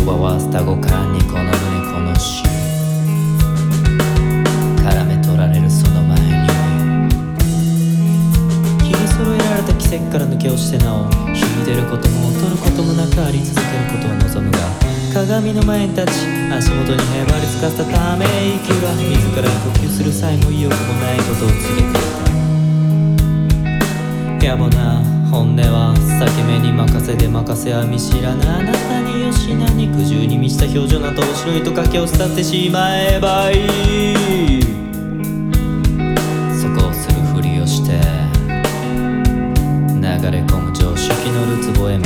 双子間にこの胸この死絡め取られるその前に切り揃えられた奇跡から抜け落ちてなお引いてることも劣ることもなくあり続けることを望むが鏡の前に立ち足元にへばりつかせたため息は自ら呼吸する際も意欲もないことを告げていた野暮な本音は先目に任せで任せは見知らぬあなたにしなに苦渋に満ちた表情など白いと賭けを伝ってしまえばいい。そこをするふりをして流れ込む常識のるつぼへ無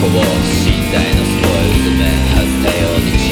こを身体の底へ埋め外れたように。